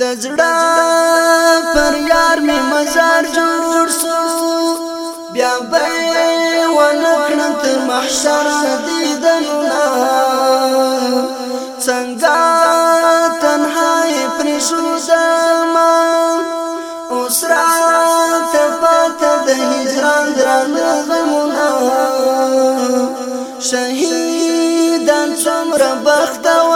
د زړه پر یار می مزار جوړ سو بیا به ونکړه تر محشر دیدنونه څنګه تنها پر شوزم اوس را ته پته د هجران دران غمونه شهیدان څومره بختور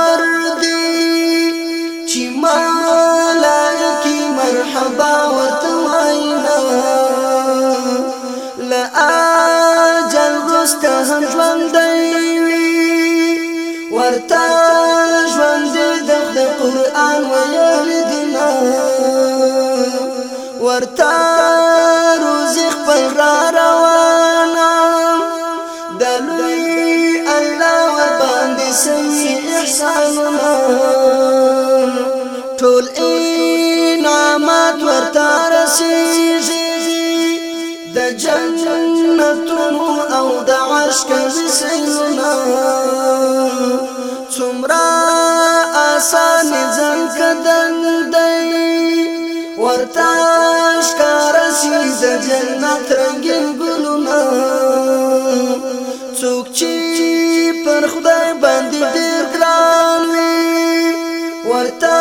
اجل رست هم ژوند دی ورته ژوند د قران ویل دینا ورته روزي خپل را روانه د لوی الله ور باندې سمي احسانونه ټول انعامات ورته رسیږي د جنتونو او د عشق زسیلونا څومره آسان ځان کدن دی ورته ښکار شي د جنت رنگین ګلونا څوک چې پر خدای باندې ډیر ګران وي ورته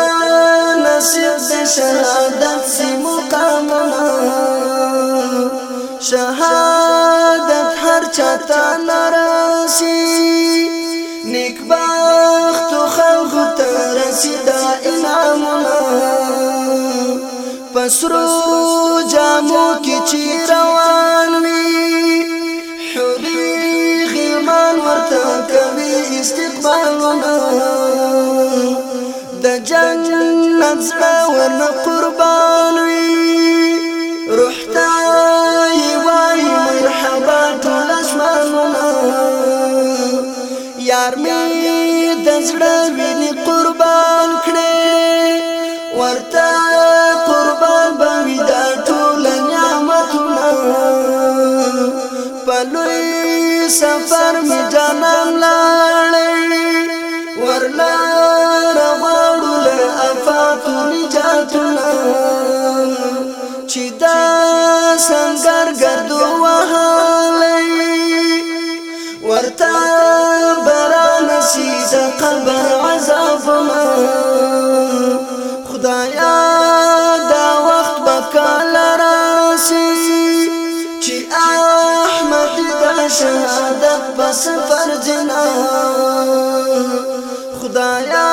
نصیب د شهادت سي مقامونه شهادت هر چاته نرسي نیک بخت خلق ته رسید انعامونه پسرو جامو کی چی روان وی حری غلمان ورته کوي استقبالونه د جنت څخه ورن قربان وی زړه ویني قربان کړي ورته قربان بوي دا ټول نعمتونه په لوی سفر می جانم لاړې بر عذاب من خدایا دا وخت بکال راسی چې احمد د شهادت په سفر جنا خدایا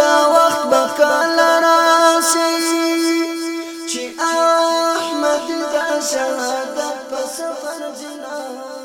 دا وخت بکال راسی چې احمد د شهادت په سفر جنا